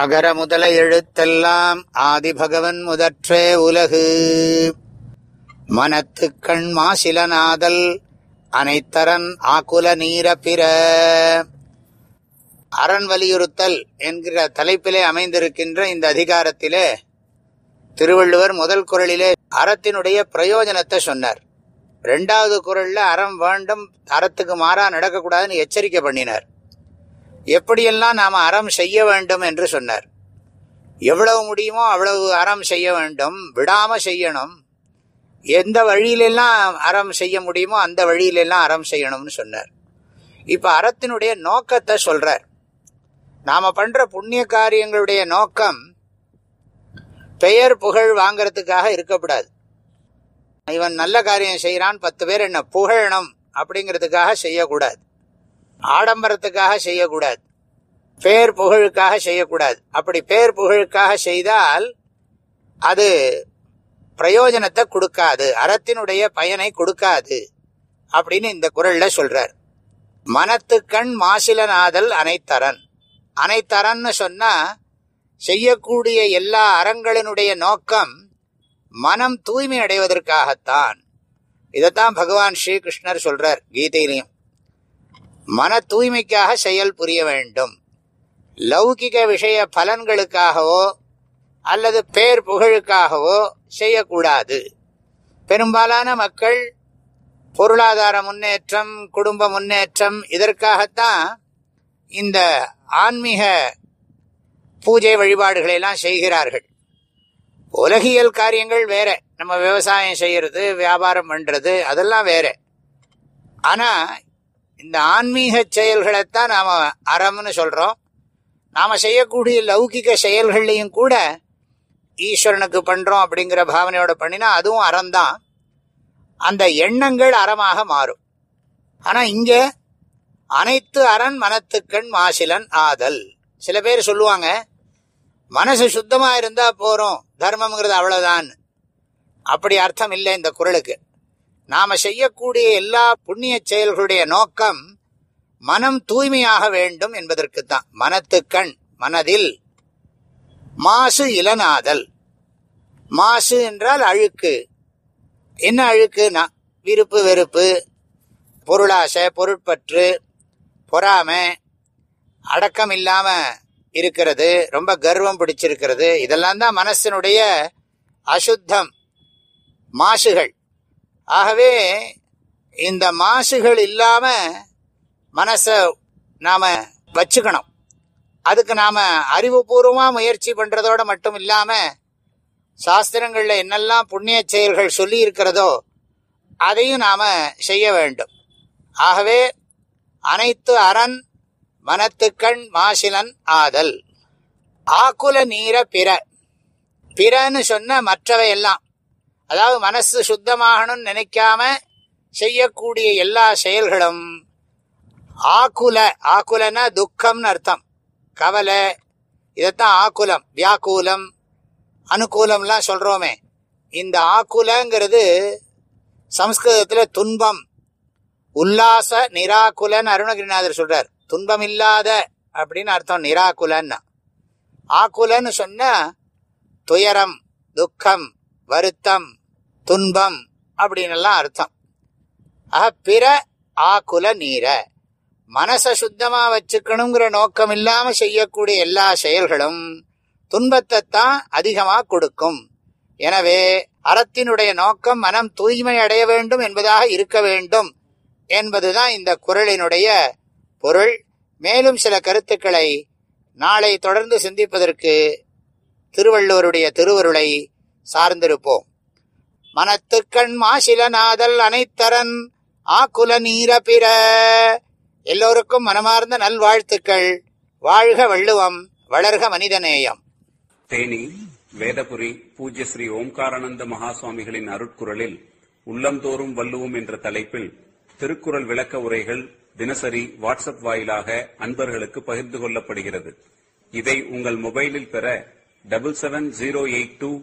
அகர முதல எழுத்தெல்லாம் ஆதிபகவன் முதற்றே உலகு. மனத்துக்கண் மாசிலநாதல் அனைத்தரன் ஆக்குல நீர பிற. அரண் வலியுறுத்தல் என்கிற தலைப்பிலே அமைந்திருக்கின்ற இந்த அதிகாரத்திலே திருவள்ளுவர் முதல் குரலிலே அறத்தினுடைய பிரயோஜனத்தை சொன்னார். ரெண்டாவது குரல்ல அறம் வேண்டும் அறத்துக்கு மாறா நடக்கக்கூடாதுன்னு எச்சரிக்கை பண்ணினார். எப்படியெல்லாம் நாம் அறம் செய்ய வேண்டும் என்று சொன்னார். எவ்வளவு முடியுமோ அவ்வளவு அறம் செய்ய வேண்டும். விடாமல் செய்யணும். எந்த வழியிலெல்லாம் அறம் செய்ய முடியுமோ அந்த வழியிலெல்லாம் அறம் செய்யணும்னு சொன்னார். இப்போ அறத்தினுடைய நோக்கத்தை சொல்றார். நாம் பண்ற புண்ணிய காரியங்களுடைய நோக்கம் பெயர் புகழ் வாங்கிறதுக்காக இருக்கக்கூடாது. இவன் நல்ல காரியம் செய்கிறான் பத்து பேர் என்ன புகழணும் அப்படிங்கிறதுக்காக செய்யக்கூடாது. ஆடம்பரத்துக்காக செய்யக்கூடாது. பேர் புகழுக்காக செய்யக்கூடாது. அப்படி பேர் புகழுக்காக செய்தால் அது பிரயோஜனத்தை கொடுக்காது. அறத்தினுடைய பயனை கொடுக்காது அப்படின்னு இந்த குரல்ல சொல்றார். மனத்துக்கண் மாசிலநாதல் அனைத்தரன். அனைத்தரன்னு சொன்னா செய்யக்கூடிய எல்லா அறங்களினுடைய நோக்கம் மனம் தூய்மை அடைவதற்காகத்தான் இதைத்தான் பகவான் ஸ்ரீகிருஷ்ணர் சொல்றார் கீதையிலையும். மன தூய்மைக்காக செயல் புரிய வேண்டும். லௌகிக விஷய பலன்களுக்காகவோ அல்லது பேர் புகழுக்காகவோ செய்யக்கூடாது. பெரும்பாலான மக்கள் பொருளாதார முன்னேற்றம் குடும்ப முன்னேற்றம் இதற்காகத்தான் இந்த ஆன்மீக பூஜை வழிபாடுகளை எல்லாம் செய்கிறார்கள். உலகியல் காரியங்கள் வேற. நம்ம விவசாயம் செய்யறது வியாபாரம் பண்றது அதெல்லாம் வேற. ஆனா இந்த ஆன்மீக செயல்களைத்தான் நாம் அறம்னு சொல்கிறோம் நாம் செய்யக்கூடிய லௌகிக செயல்கள்லையும் கூட ஈஸ்வரனுக்கு பண்ணுறோம் அப்படிங்கிற பாவனையோட பண்ணினா அதுவும் அறம்தான். அந்த எண்ணங்கள் அறமாக மாறும். ஆனால் இங்கே அனைத்து அரண் மனத்துக்கண் மாசிலன் ஆதல். சில பேர் சொல்லுவாங்க மனசு சுத்தமாக இருந்தால் போகிறோம் தர்மம்ங்கிறது அவ்வளோதான் அப்படி அர்த்தம் இல்லை இந்த குரலுக்கு. நாம செய்யக்கூடிய எல்லா புண்ணிய செயல்களுடைய நோக்கம் மனம் தூய்மையாக வேண்டும் என்பதற்குத்தான். மனத்துக்கண் மனதில் மாசு இளநாதல். மாசு என்றால் அழுக்கு. என்ன அழுக்குனா? விருப்பு வெறுப்பு பொருளாசை பொருட்பற்று பொறாமை அடக்கம் இல்லாம இருக்கிறது ரொம்ப கர்வம் பிடிச்சிருக்கிறது. இதெல்லாம் தான் மனசினுடைய அசுத்தம். மாசுகள். ஆகவே இந்த மாசுகள் இல்லாம மனச நாம வச்சுக்கணும். அதுக்கு நாம அறிவுபூர்வமா முயற்சி பண்றதோட மட்டும் இல்லாம சாஸ்திரங்கள்ல என்னெல்லாம் புண்ணிய செயல்கள் சொல்லி இருக்கிறதோ அதையும் நாம செய்ய வேண்டும். ஆகவே அனைத்து அரண் மனத்துக்கண் மாசிலன் ஆதல். ஆக்குல நீர பிற. பிறன்னு சொன்ன மற்றவை எல்லாம் அதாவது மனசு சுத்தமாகணும்னு நினைக்காம செய்யக்கூடிய எல்லா செயல்களும் ஆக்குல ஆக்குலன்னா துக்கம்னு அர்த்தம். கவலை இதைத்தான் ஆக்குலம் வியாக்குலம் அனுகூலம்லாம் சொல்கிறோமே இந்த ஆக்குலங்கிறது சம்ஸ்கிருதத்தில் துன்பம். உல்லாச நிராகுலன் அருணகிரிநாதர் சொல்கிறார் துன்பம் இல்லாத அப்படின்னு அர்த்தம் நிராகுலன்னா. ஆக்குலன்னு சொன்னால் துயரம் துக்கம் வருத்தம் துன்பம் அப்படின்னு எல்லாம் அர்த்தம். ஆக பிற ஆக்குல நீர. மனசை சுத்தமா வச்சுக்கணுங்கிற நோக்கம் இல்லாம செய்யக்கூடிய எல்லா செயல்களும் துன்பத்தை தான் அதிகமாக கொடுக்கும். எனவே அறத்தினுடைய நோக்கம் மனம் தூய்மை அடைய வேண்டும் என்பதாக இருக்க வேண்டும் என்பதுதான் இந்த குரலினுடைய பொருள். மேலும் சில கருத்துக்களை நாளை தொடர்ந்து சிந்திப்பதற்கு திருவள்ளுவருடைய திருவருளை சார்ந்திருப்போம். மனத்துக்கண் மாசிலநாதல் அனைத்தரன் ஆக்குல நீர பிற. எல்லோருக்கும் மனமார்ந்த நல்வாழ்த்துக்கள். வாழ்க வள்ளுவம் வளர்க மனிதநேயம். தேனி வேதபுரி பூஜ்ய ஸ்ரீ ஓம்காரானந்த மகாசுவாமிகளின் அருட்குரலில் உள்ளந்தோறும் வள்ளுவோம் என்ற தலைப்பில் திருக்குறள் விளக்க உரைகள் தினசரி வாட்ஸ்அப் வாயிலாக அன்பர்களுக்கு பகிர்ந்து கொள்ளப்படுகிறது. இதை உங்கள் மொபைலில் பெற double seven zero eight two